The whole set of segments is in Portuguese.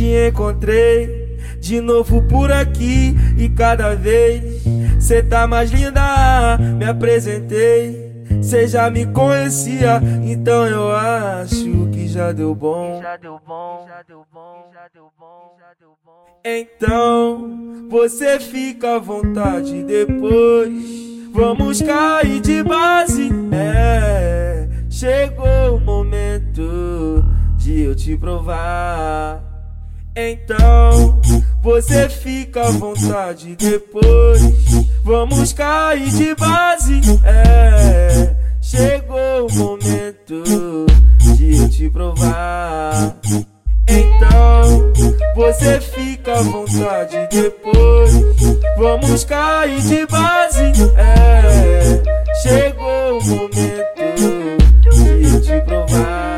Te encontrei de novo por aqui e cada vez cê tá mais linda. Me apresentei, cê já me conhecia, então eu acho que já deu bom. Já deu bom, já deu bom, já deu bom, já deu bom. Então você fica à vontade depois. Vamos cair de base. É, chegou o momento de eu te provar. Então você fica à vontade depois. Vamos cair de base. É, chegou o momento de eu te provar. Então você fica à vontade depois. Vamos cair de base. É, chegou o momento de eu te provar.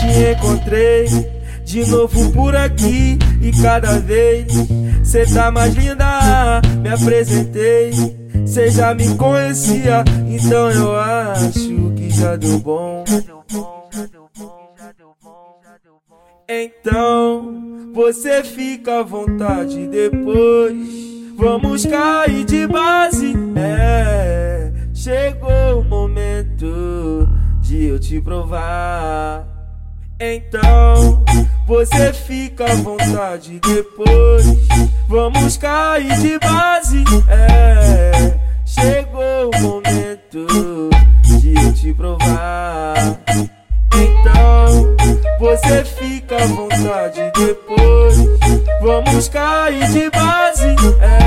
Te encontrei de novo por aqui e cada vez cê tá mais linda. Me apresentei, cê já me conhecia, então eu acho que já deu bom. Então você fica à vontade depois. Vamos cair de base. De eu te provar. Então você fica à vontade depois. Vamos cair de base. É, chegou o momento de eu te provar. Então você fica à vontade depois. Vamos cair de base. É,